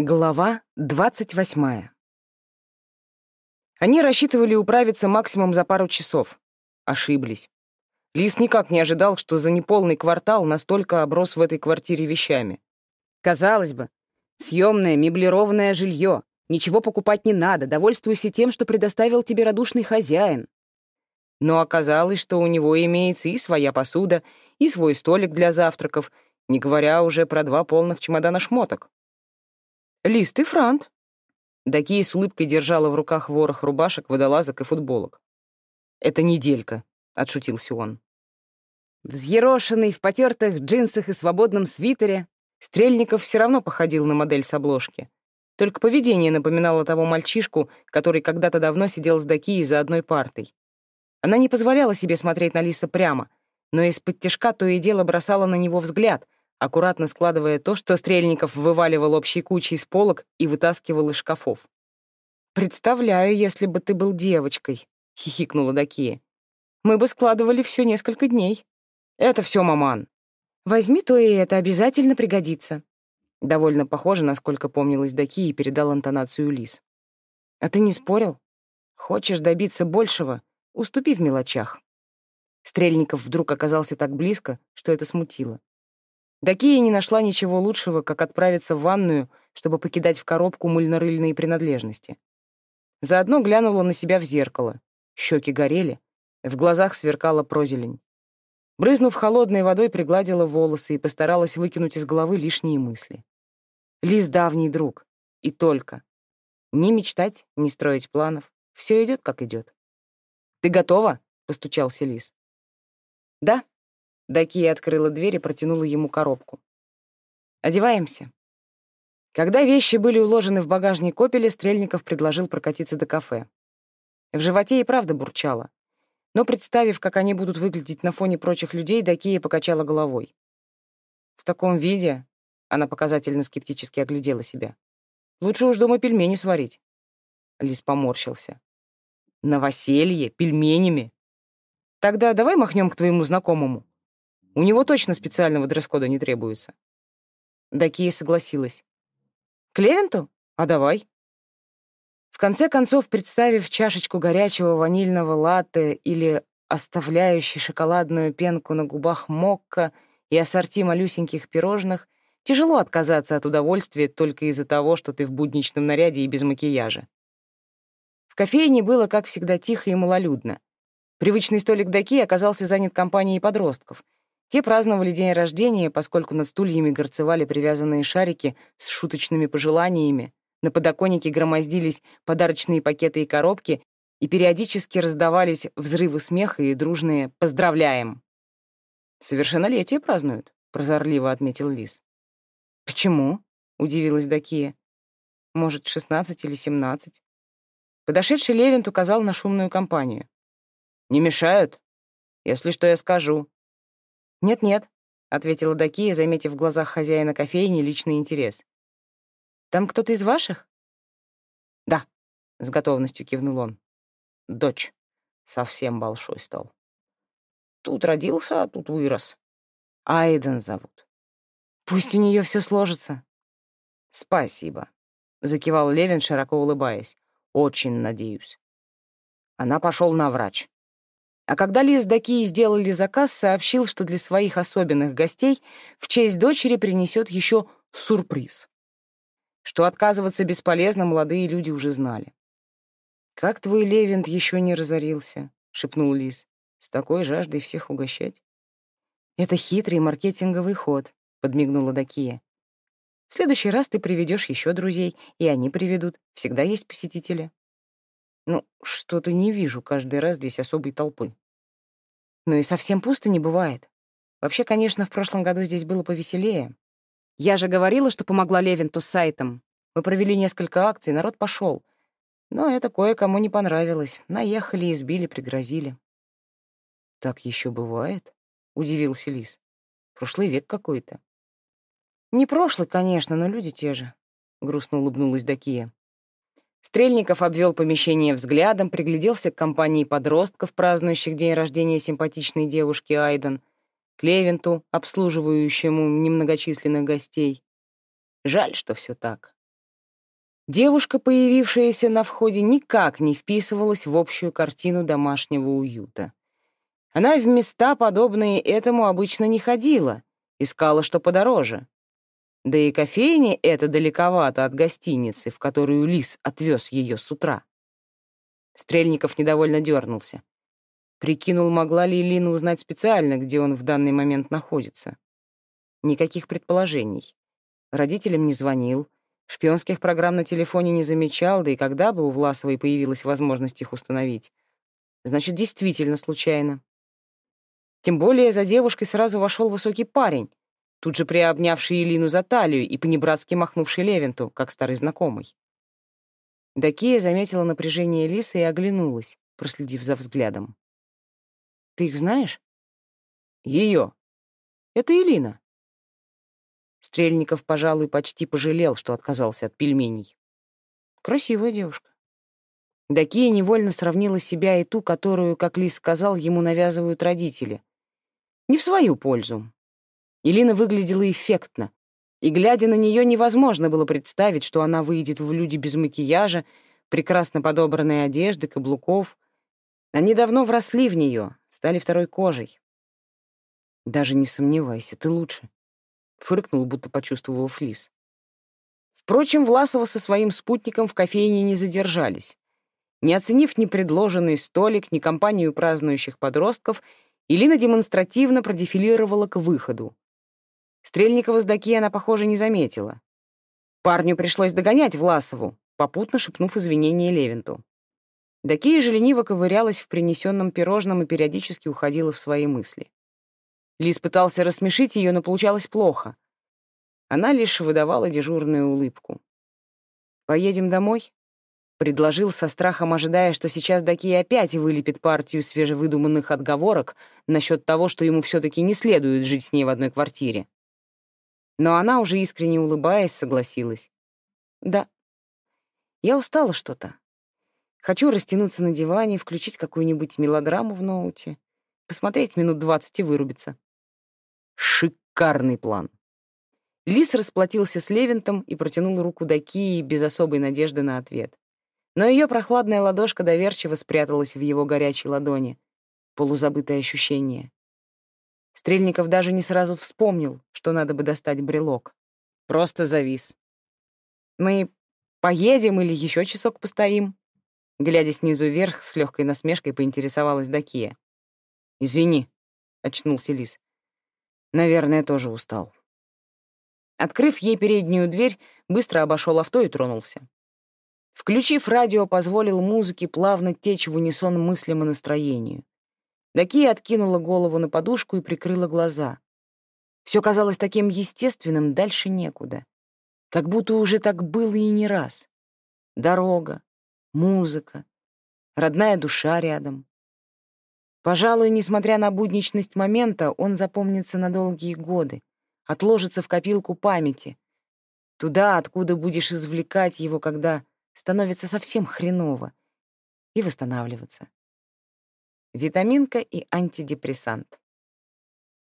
Глава двадцать восьмая. Они рассчитывали управиться максимум за пару часов. Ошиблись. Лис никак не ожидал, что за неполный квартал настолько оброс в этой квартире вещами. Казалось бы, съемное меблированное жилье. Ничего покупать не надо, довольствуйся тем, что предоставил тебе радушный хозяин. Но оказалось, что у него имеется и своя посуда, и свой столик для завтраков, не говоря уже про два полных чемодана шмоток. «Лиз, ты франт». Дакия с улыбкой держала в руках ворох рубашек, водолазок и футболок. «Это неделька», — отшутился он. Взъерошенный, в потертых джинсах и свободном свитере, Стрельников все равно походил на модель с обложки. Только поведение напоминало того мальчишку, который когда-то давно сидел с Дакией за одной партой. Она не позволяла себе смотреть на Лиса прямо, но из-под тяжка то и дело бросала на него взгляд — аккуратно складывая то, что Стрельников вываливал общей кучей из полок и вытаскивал из шкафов. «Представляю, если бы ты был девочкой», — хихикнула Дакия. «Мы бы складывали все несколько дней». «Это все, маман». «Возьми то и это, обязательно пригодится». Довольно похоже, насколько помнилась Дакия и передал интонацию Лис. «А ты не спорил? Хочешь добиться большего? Уступи в мелочах». Стрельников вдруг оказался так близко, что это смутило. Дакия не нашла ничего лучшего, как отправиться в ванную, чтобы покидать в коробку мыльно-рыльные принадлежности. Заодно глянула на себя в зеркало. Щеки горели, в глазах сверкала прозелень. Брызнув холодной водой, пригладила волосы и постаралась выкинуть из головы лишние мысли. Лиз — давний друг. И только. Ни мечтать, ни строить планов. Все идет, как идет. «Ты готова?» — постучался Лиз. «Да», Дакия открыла дверь и протянула ему коробку. «Одеваемся». Когда вещи были уложены в багажник «Опеля», Стрельников предложил прокатиться до кафе. В животе и правда бурчало. Но, представив, как они будут выглядеть на фоне прочих людей, Дакия покачала головой. В таком виде она показательно скептически оглядела себя. Лучше уж дома пельмени сварить. Лис поморщился. Новоселье? Пельменями? Тогда давай махнем к твоему знакомому. У него точно специального дресс-кода не требуется. Дакия согласилась. К Левенту? А давай. В конце концов, представив чашечку горячего ванильного латте или оставляющий шоколадную пенку на губах мокко и ассорти малюсеньких пирожных, тяжело отказаться от удовольствия только из-за того, что ты в будничном наряде и без макияжа. В кофейне было, как всегда, тихо и малолюдно. Привычный столик Даки оказался занят компанией подростков — те праздновали день рождения, поскольку над стульями горцевали привязанные шарики с шуточными пожеланиями, на подоконнике громоздились подарочные пакеты и коробки, и периодически раздавались взрывы смеха и дружные «поздравляем». «Совершеннолетие празднуют», — прозорливо отметил Лис. «Почему?» — удивилась Дакия. «Может, шестнадцать или семнадцать?» Подошедший Левинт указал на шумную компанию. «Не мешают? Если что, я скажу. «Нет-нет», — ответила Дакия, заметив в глазах хозяина кофейни личный интерес. «Там кто-то из ваших?» «Да», — с готовностью кивнул он. «Дочь. Совсем большой стал. Тут родился, а тут вырос. Айден зовут. Пусть у нее все сложится». «Спасибо», — закивал Левин, широко улыбаясь. «Очень надеюсь». Она пошел на врач. А когда Лиз Даки сделали заказ, сообщил, что для своих особенных гостей в честь дочери принесет еще сюрприз. Что отказываться бесполезно, молодые люди уже знали. «Как твой Левент еще не разорился?» — шепнул Лиз. «С такой жаждой всех угощать?» «Это хитрый маркетинговый ход», — подмигнула Дакия. «В следующий раз ты приведешь еще друзей, и они приведут. Всегда есть посетители». Ну, что-то не вижу каждый раз здесь особой толпы. Ну и совсем пусто не бывает. Вообще, конечно, в прошлом году здесь было повеселее. Я же говорила, что помогла Левинту с сайтом. Мы провели несколько акций, народ пошел. Но это кое-кому не понравилось. Наехали, избили, пригрозили. «Так еще бывает?» — удивился Лис. «Прошлый век какой-то». «Не прошлый, конечно, но люди те же», — грустно улыбнулась Дакия. Стрельников обвел помещение взглядом, пригляделся к компании подростков, празднующих день рождения симпатичной девушки Айден, к Левенту, обслуживающему немногочисленных гостей. Жаль, что все так. Девушка, появившаяся на входе, никак не вписывалась в общую картину домашнего уюта. Она в места, подобные этому, обычно не ходила, искала что подороже. Да и кофейня эта далековато от гостиницы, в которую Лис отвез ее с утра. Стрельников недовольно дернулся. Прикинул, могла ли Лина узнать специально, где он в данный момент находится. Никаких предположений. Родителям не звонил, шпионских программ на телефоне не замечал, да и когда бы у Власовой появилась возможность их установить. Значит, действительно случайно. Тем более за девушкой сразу вошел высокий парень, тут же приобнявший Илину за талию и понебратски махнувший Левенту, как старый знакомый. Дакия заметила напряжение Лисы и оглянулась, проследив за взглядом. «Ты их знаешь?» «Ее. Это Илина». Стрельников, пожалуй, почти пожалел, что отказался от пельменей. Красивая девушка. Дакия невольно сравнила себя и ту, которую, как Лис сказал, ему навязывают родители. Не в свою пользу. Илина выглядела эффектно, и, глядя на нее, невозможно было представить, что она выйдет в люди без макияжа, прекрасно подобранной одежды, каблуков. Они давно вросли в нее, стали второй кожей. «Даже не сомневайся, ты лучше», — фыркнул, будто почувствовал флис. Впрочем, Власова со своим спутником в кофейне не задержались. Не оценив ни предложенный столик, ни компанию празднующих подростков, Илина демонстративно продефилировала к выходу. Стрельникова с Даки она, похоже, не заметила. Парню пришлось догонять Власову, попутно шепнув извинения Левинту. Дакия же лениво ковырялась в принесенном пирожном и периодически уходила в свои мысли. Лис пытался рассмешить ее, но получалось плохо. Она лишь выдавала дежурную улыбку. «Поедем домой?» Предложил со страхом, ожидая, что сейчас Даки опять вылепит партию свежевыдуманных отговорок насчет того, что ему все-таки не следует жить с ней в одной квартире. Но она, уже искренне улыбаясь, согласилась. «Да, я устала что-то. Хочу растянуться на диване, включить какую-нибудь мелодраму в ноуте, посмотреть минут двадцать и вырубиться». Шикарный план. Лис расплатился с Левинтом и протянул руку Даки без особой надежды на ответ но ее прохладная ладошка доверчиво спряталась в его горячей ладони. Полузабытое ощущение. Стрельников даже не сразу вспомнил, что надо бы достать брелок. Просто завис. «Мы поедем или еще часок постоим?» Глядя снизу вверх, с легкой насмешкой поинтересовалась Дакия. «Извини», — очнулся Лис. «Наверное, тоже устал». Открыв ей переднюю дверь, быстро обошел авто и тронулся. Включив радио, позволил музыке плавно течь в унисон мыслям и настроению. Дакия откинула голову на подушку и прикрыла глаза. Все казалось таким естественным, дальше некуда. Как будто уже так было и не раз. Дорога, музыка, родная душа рядом. Пожалуй, несмотря на будничность момента, он запомнится на долгие годы, отложится в копилку памяти, туда, откуда будешь извлекать его, когда становится совсем хреново, и восстанавливаться. Витаминка и антидепрессант.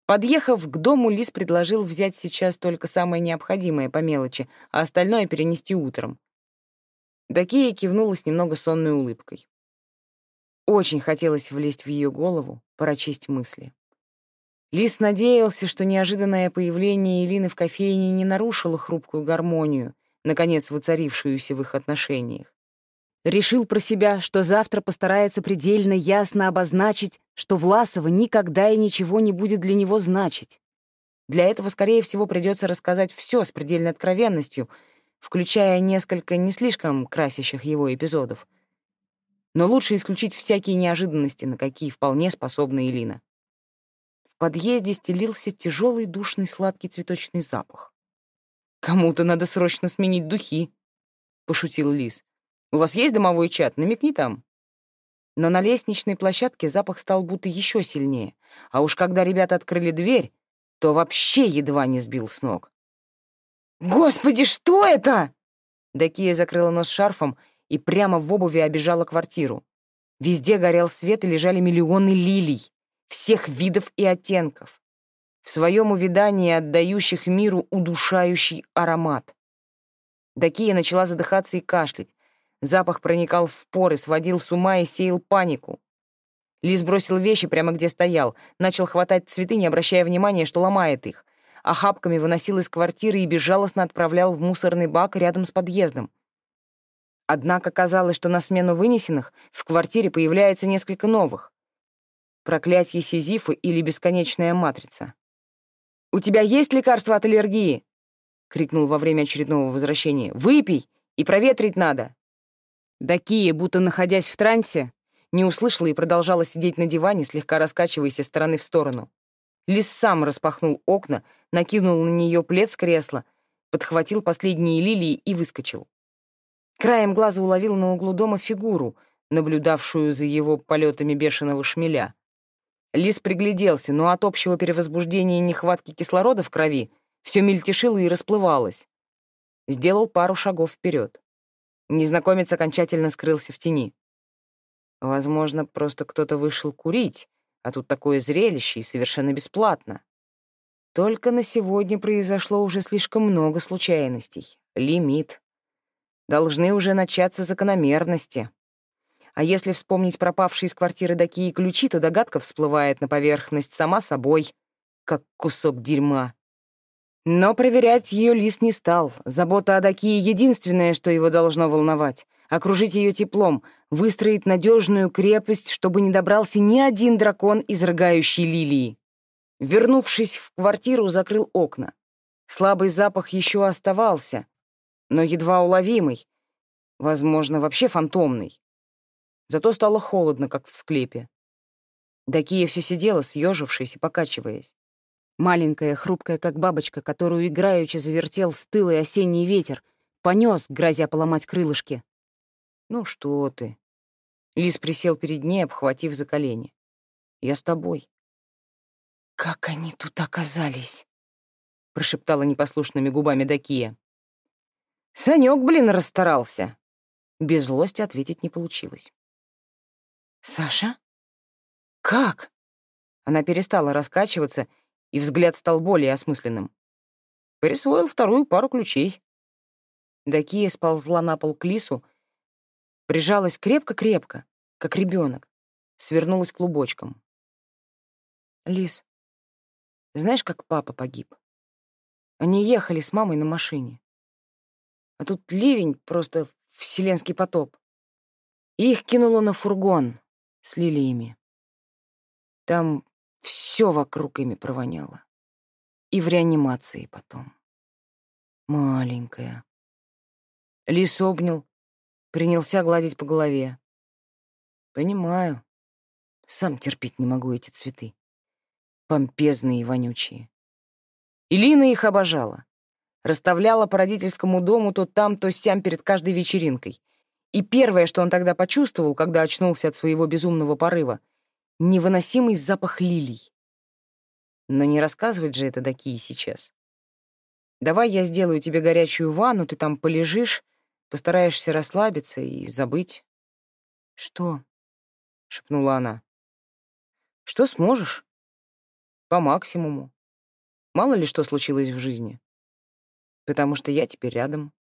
Подъехав к дому, Лис предложил взять сейчас только самое необходимое по мелочи, а остальное перенести утром. Дакия кивнула с немного сонной улыбкой. Очень хотелось влезть в ее голову, прочесть мысли. Лис надеялся, что неожиданное появление Элины в кофейне не нарушило хрупкую гармонию, наконец воцарившуюся в их отношениях. Решил про себя, что завтра постарается предельно ясно обозначить, что Власова никогда и ничего не будет для него значить. Для этого, скорее всего, придется рассказать все с предельной откровенностью, включая несколько не слишком красящих его эпизодов. Но лучше исключить всякие неожиданности, на какие вполне способна Элина. В подъезде стелился тяжелый душный сладкий цветочный запах. «Кому-то надо срочно сменить духи», — пошутил Лис. «У вас есть домовой чат? Намекни там». Но на лестничной площадке запах стал будто еще сильнее, а уж когда ребята открыли дверь, то вообще едва не сбил с ног. «Господи, что это?» Дакия закрыла нос шарфом и прямо в обуви обижала квартиру. Везде горел свет и лежали миллионы лилий, всех видов и оттенков в своем увидании отдающих миру удушающий аромат. Дакия начала задыхаться и кашлять. Запах проникал в поры, сводил с ума и сеял панику. Лис бросил вещи прямо где стоял, начал хватать цветы, не обращая внимания, что ломает их. Охапками выносил из квартиры и безжалостно отправлял в мусорный бак рядом с подъездом. Однако казалось, что на смену вынесенных в квартире появляется несколько новых. Проклятье Сизифа или бесконечная матрица. «У тебя есть лекарство от аллергии?» — крикнул во время очередного возвращения. «Выпей! И проветрить надо!» Дакия, будто находясь в трансе, не услышала и продолжала сидеть на диване, слегка раскачиваясь из стороны в сторону. Лис сам распахнул окна, накинул на нее плед с кресла, подхватил последние лилии и выскочил. Краем глаза уловил на углу дома фигуру, наблюдавшую за его полетами бешеного шмеля. Лис пригляделся, но от общего перевозбуждения и нехватки кислорода в крови все мельтешило и расплывалось. Сделал пару шагов вперед. Незнакомец окончательно скрылся в тени. Возможно, просто кто-то вышел курить, а тут такое зрелище и совершенно бесплатно. Только на сегодня произошло уже слишком много случайностей. Лимит. Должны уже начаться закономерности. А если вспомнить пропавшие из квартиры такие ключи, то догадка всплывает на поверхность сама собой, как кусок дерьма. Но проверять ее лис не стал. Забота о Дакии — единственное, что его должно волновать. Окружить ее теплом, выстроить надежную крепость, чтобы не добрался ни один дракон, изрыгающий лилии. Вернувшись в квартиру, закрыл окна. Слабый запах еще оставался, но едва уловимый, возможно, вообще фантомный. Зато стало холодно, как в склепе. Дакия все сидела, съежившись и покачиваясь. Маленькая, хрупкая, как бабочка, которую играючи завертел стылый осенний ветер, понес, грозя поломать крылышки. «Ну что ты?» Лис присел перед ней, обхватив за колени. «Я с тобой». «Как они тут оказались?» — прошептала непослушными губами Дакия. «Санёк, блин, расстарался!» Без злости ответить не получилось. «Саша? Как?» Она перестала раскачиваться, и взгляд стал более осмысленным. Присвоил вторую пару ключей. Дакия сползла на пол к лису, прижалась крепко-крепко, как ребенок, свернулась клубочком. «Лис, знаешь, как папа погиб? Они ехали с мамой на машине. А тут ливень, просто вселенский потоп. И их кинуло на фургон, с лилиями. Там все вокруг ими провоняло. И в реанимации потом. Маленькая. Лис обнял, принялся гладить по голове. Понимаю. Сам терпеть не могу эти цветы. Помпезные и вонючие. Илина их обожала. Расставляла по родительскому дому то там, то сям перед каждой вечеринкой. И первое, что он тогда почувствовал, когда очнулся от своего безумного порыва — невыносимый запах лилий. Но не рассказывать же это такие сейчас. Давай я сделаю тебе горячую ванну, ты там полежишь, постараешься расслабиться и забыть. Что? — шепнула она. Что сможешь? По максимуму. Мало ли что случилось в жизни. Потому что я теперь рядом.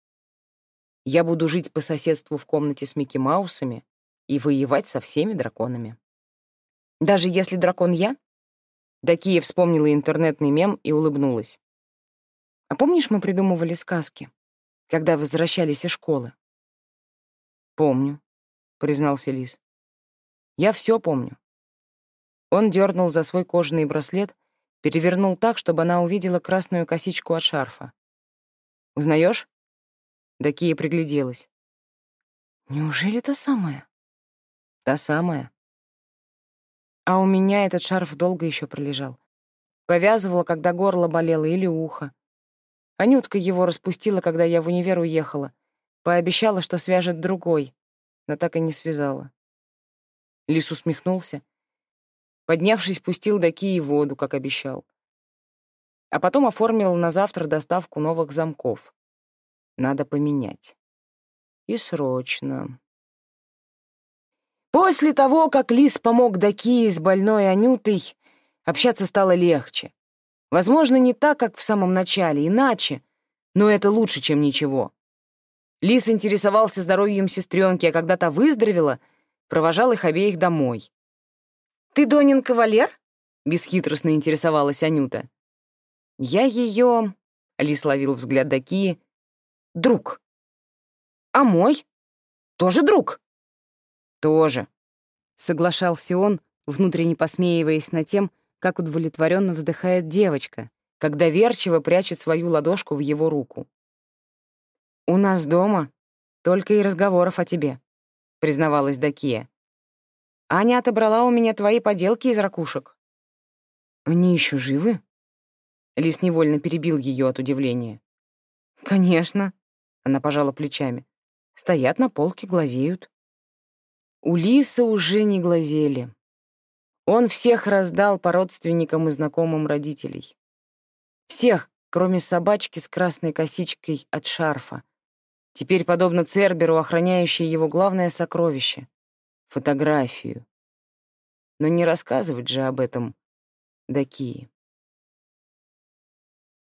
Я буду жить по соседству в комнате с Микки Маусами и воевать со всеми драконами. Даже если дракон я? Дакия вспомнила интернетный мем и улыбнулась. А помнишь, мы придумывали сказки, когда возвращались из школы? Помню, признался Лис. Я все помню. Он дернул за свой кожаный браслет, перевернул так, чтобы она увидела красную косичку от шарфа. Узнаешь? Дакия пригляделась. «Неужели та самая?» «Та самая». А у меня этот шарф долго еще пролежал. Повязывала, когда горло болело или ухо. Анютка его распустила, когда я в универ уехала. Пообещала, что свяжет другой, но так и не связала. Лис усмехнулся. Поднявшись, пустил до Кии воду, как обещал. А потом оформил на завтра доставку новых замков надо поменять. И срочно. После того, как Лис помог Дакии с больной Анютой, общаться стало легче. Возможно, не так, как в самом начале, иначе, но это лучше, чем ничего. Лис интересовался здоровьем сестренки, а когда та выздоровела, провожал их обеих домой. «Ты Донин кавалер?» — бесхитростно интересовалась Анюта. «Я ее...» — Лис ловил взгляд Дакии. «Друг». «А мой? Тоже друг?» «Тоже», — соглашался он, внутренне посмеиваясь над тем, как удовлетворенно вздыхает девочка, когда верчиво прячет свою ладошку в его руку. «У нас дома только и разговоров о тебе», — признавалась Дакия. «Аня отобрала у меня твои поделки из ракушек». «Они еще живы?» Лис невольно перебил ее от удивления. «Конечно», — она пожала плечами. «Стоят на полке, глазеют». У Лиса уже не глазели. Он всех раздал по родственникам и знакомым родителей. Всех, кроме собачки с красной косичкой от шарфа. Теперь, подобно Церберу, охраняющей его главное сокровище — фотографию. Но не рассказывать же об этом Дакии.